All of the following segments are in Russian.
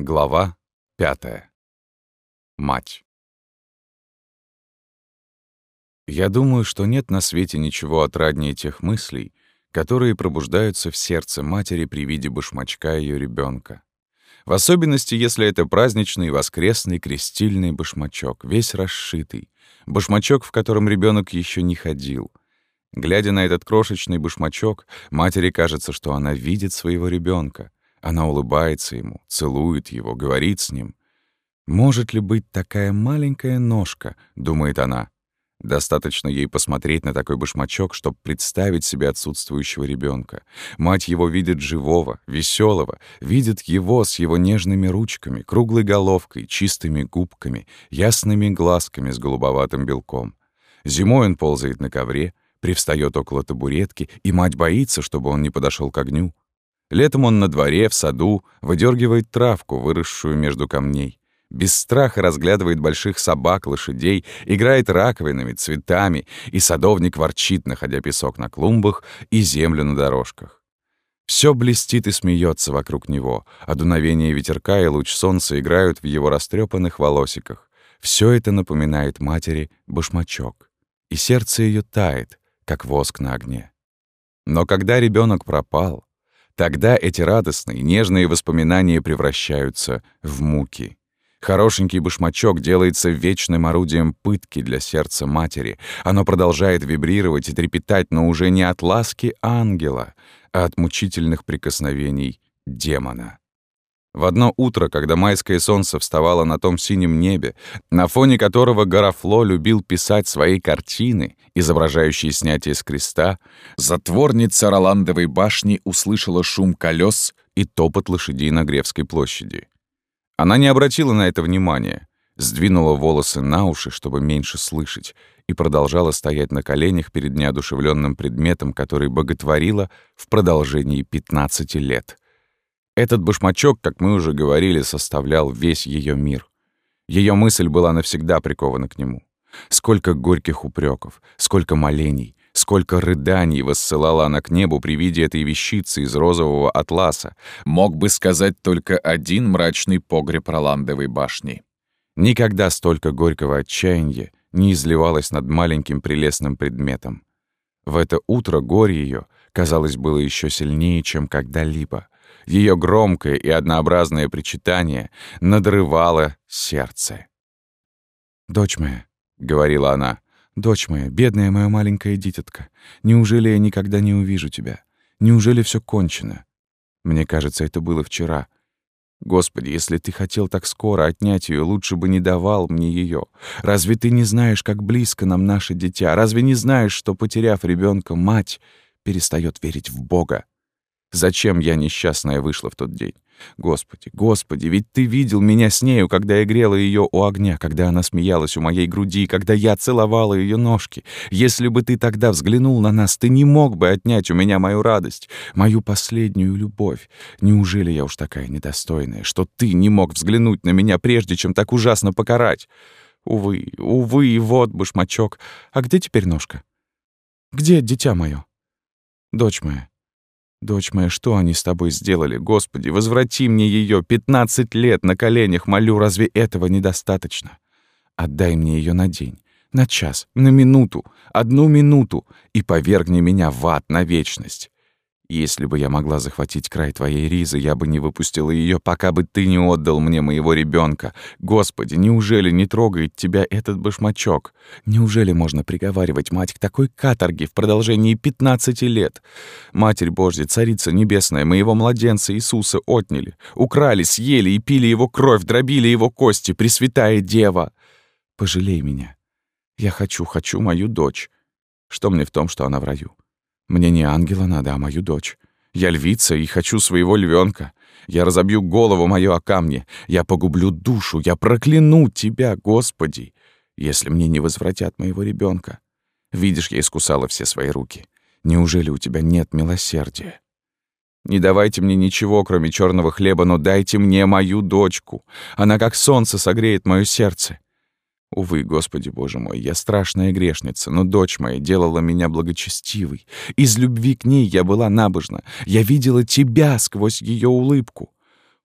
Глава пятая. Мать. Я думаю, что нет на свете ничего отраднее тех мыслей, которые пробуждаются в сердце матери при виде башмачка ее ребенка. В особенности, если это праздничный, воскресный, крестильный башмачок, весь расшитый, башмачок, в котором ребенок еще не ходил. Глядя на этот крошечный башмачок, матери кажется, что она видит своего ребенка, она улыбается ему, целует его, говорит с ним. «Может ли быть такая маленькая ножка?» — думает она. Достаточно ей посмотреть на такой башмачок, чтобы представить себе отсутствующего ребенка. Мать его видит живого, веселого, видит его с его нежными ручками, круглой головкой, чистыми губками, ясными глазками с голубоватым белком. Зимой он ползает на ковре, привстает около табуретки, и мать боится, чтобы он не подошел к огню. Летом он на дворе, в саду, выдергивает травку, выросшую между камней. Без страха разглядывает больших собак, лошадей, играет раковинами, цветами, и садовник ворчит, находя песок на клумбах и землю на дорожках. Все блестит и смеется вокруг него, а дуновение ветерка и луч солнца играют в его растрепанных волосиках. Все это напоминает матери башмачок, и сердце ее тает, как воск на огне. Но когда ребенок пропал, Тогда эти радостные, нежные воспоминания превращаются в муки. Хорошенький башмачок делается вечным орудием пытки для сердца матери. Оно продолжает вибрировать и трепетать, но уже не от ласки ангела, а от мучительных прикосновений демона. В одно утро, когда майское солнце вставало на том синем небе, на фоне которого Гарафло любил писать свои картины, изображающие снятие с креста, затворница Роландовой башни услышала шум колес и топот лошадей на Гревской площади. Она не обратила на это внимания, сдвинула волосы на уши, чтобы меньше слышать, и продолжала стоять на коленях перед неодушевленным предметом, который боготворила в продолжении 15 лет — этот башмачок, как мы уже говорили, составлял весь ее мир. Ее мысль была навсегда прикована к нему. Сколько горьких упреков, сколько молений, сколько рыданий воссылала она к небу при виде этой вещицы из розового атласа, мог бы сказать только один мрачный погреб Роландовой башни. Никогда столько горького отчаяния не изливалось над маленьким прелестным предметом. В это утро горе ее, казалось, было еще сильнее, чем когда-либо — ее громкое и однообразное причитание надрывало сердце. «Дочь моя», — говорила она, — «дочь моя, бедная моя маленькая дитятка, неужели я никогда не увижу тебя? Неужели все кончено? Мне кажется, это было вчера. Господи, если ты хотел так скоро отнять ее, лучше бы не давал мне ее. Разве ты не знаешь, как близко нам наше дитя? Разве не знаешь, что, потеряв ребенка, мать перестает верить в Бога? Зачем я несчастная вышла в тот день? Господи, Господи, ведь ты видел меня с нею, когда я грела ее у огня, когда она смеялась у моей груди, когда я целовала ее ножки. Если бы ты тогда взглянул на нас, ты не мог бы отнять у меня мою радость, мою последнюю любовь. Неужели я уж такая недостойная, что ты не мог взглянуть на меня, прежде чем так ужасно покарать? Увы, увы, вот башмачок. А где теперь ножка? Где дитя мое? Дочь моя, «Дочь моя, что они с тобой сделали? Господи, возврати мне ее! Пятнадцать лет на коленях молю, разве этого недостаточно? Отдай мне ее на день, на час, на минуту, одну минуту и повергни меня в ад на вечность. Если бы я могла захватить край твоей ризы, я бы не выпустила ее, пока бы ты не отдал мне моего ребенка. Господи, неужели не трогает тебя этот башмачок? Неужели можно приговаривать мать к такой каторге в продолжении пятнадцати лет? Матерь Божья, Царица Небесная, моего младенца Иисуса отняли, украли, съели и пили его кровь, дробили его кости, Пресвятая Дева. Пожалей меня. Я хочу, хочу мою дочь. Что мне в том, что она в раю? Мне не ангела надо, а мою дочь. Я львица и хочу своего львенка. Я разобью голову мою о камни. Я погублю душу. Я прокляну тебя, Господи, если мне не возвратят моего ребенка. Видишь, я искусала все свои руки. Неужели у тебя нет милосердия? Не давайте мне ничего, кроме черного хлеба, но дайте мне мою дочку. Она как солнце согреет мое сердце. Увы, Господи Боже мой, я страшная грешница, но дочь моя делала меня благочестивой. Из любви к ней я была набожна. Я видела Тебя сквозь ее улыбку.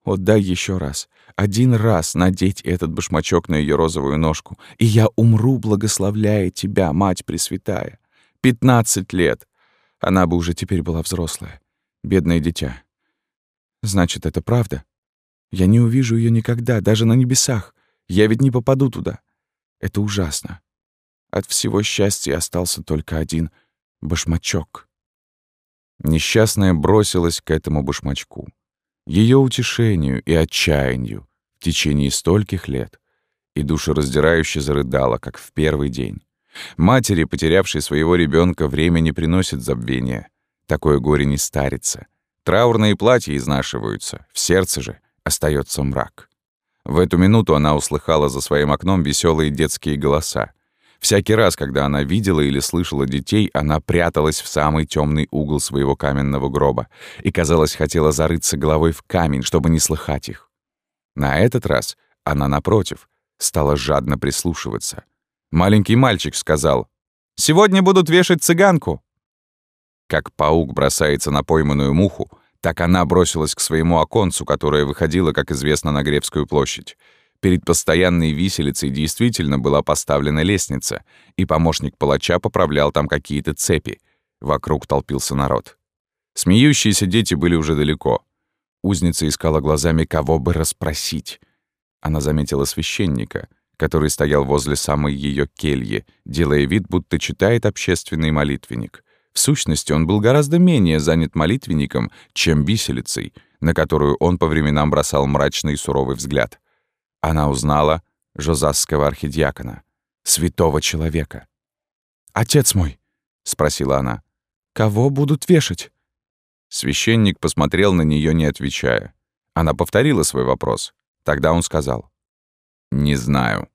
О, дай еще раз, один раз надеть этот башмачок на ее розовую ножку, и я умру, благословляя тебя, мать Пресвятая. Пятнадцать лет. Она бы уже теперь была взрослая. Бедное дитя. Значит, это правда? Я не увижу ее никогда, даже на небесах. Я ведь не попаду туда. Это ужасно. От всего счастья остался только один башмачок. Несчастная бросилась к этому башмачку. Ее утешению и отчаянию в течение стольких лет. И душераздирающе зарыдала, как в первый день. Матери, потерявшей своего ребенка, время не приносит забвения. Такое горе не старится. Траурные платья изнашиваются, в сердце же остается мрак. В эту минуту она услыхала за своим окном веселые детские голоса. Всякий раз, когда она видела или слышала детей, она пряталась в самый темный угол своего каменного гроба и, казалось, хотела зарыться головой в камень, чтобы не слыхать их. На этот раз она, напротив, стала жадно прислушиваться. Маленький мальчик сказал, «Сегодня будут вешать цыганку». Как паук бросается на пойманную муху, так она бросилась к своему оконцу, которое выходило, как известно, на Гребскую площадь. Перед постоянной виселицей действительно была поставлена лестница, и помощник палача поправлял там какие-то цепи. Вокруг толпился народ. Смеющиеся дети были уже далеко. Узница искала глазами, кого бы расспросить. Она заметила священника, который стоял возле самой ее кельи, делая вид, будто читает общественный молитвенник. В сущности, он был гораздо менее занят молитвенником, чем виселицей, на которую он по временам бросал мрачный и суровый взгляд она узнала жозасского архидиакона, святого человека. «Отец мой», — спросила она, — «кого будут вешать?» Священник посмотрел на нее, не отвечая. Она повторила свой вопрос. Тогда он сказал. «Не знаю».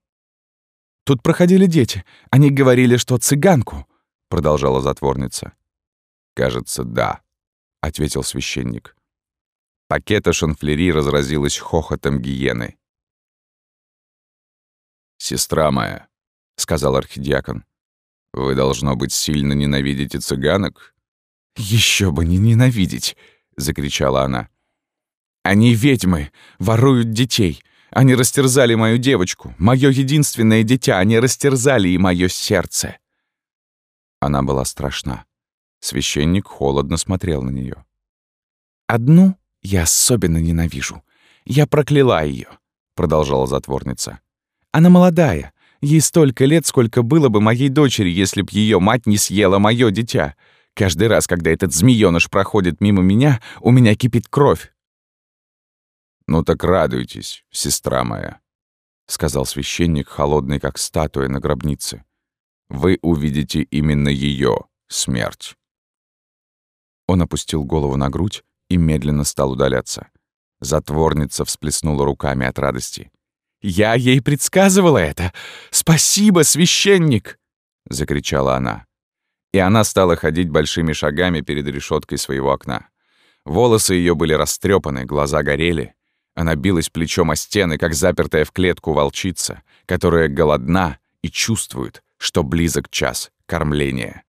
«Тут проходили дети. Они говорили, что цыганку», — продолжала затворница. «Кажется, да», — ответил священник. Пакета шанфлери разразилась хохотом гиены. «Сестра моя», — сказал архидиакон, — «вы, должно быть, сильно ненавидите цыганок?» Еще бы не ненавидеть!» — закричала она. «Они ведьмы, воруют детей. Они растерзали мою девочку, мое единственное дитя. Они растерзали и мое сердце». Она была страшна. Священник холодно смотрел на нее. «Одну я особенно ненавижу. Я прокляла ее, продолжала затворница. Она молодая. Ей столько лет, сколько было бы моей дочери, если б ее мать не съела мое дитя. Каждый раз, когда этот змеёныш проходит мимо меня, у меня кипит кровь. «Ну так радуйтесь, сестра моя», — сказал священник, холодный, как статуя на гробнице. «Вы увидите именно ее смерть». Он опустил голову на грудь и медленно стал удаляться. Затворница всплеснула руками от радости. Я ей предсказывала это. Спасибо, священник!» — закричала она. И она стала ходить большими шагами перед решеткой своего окна. Волосы ее были растрепаны, глаза горели. Она билась плечом о стены, как запертая в клетку волчица, которая голодна и чувствует, что близок час кормления.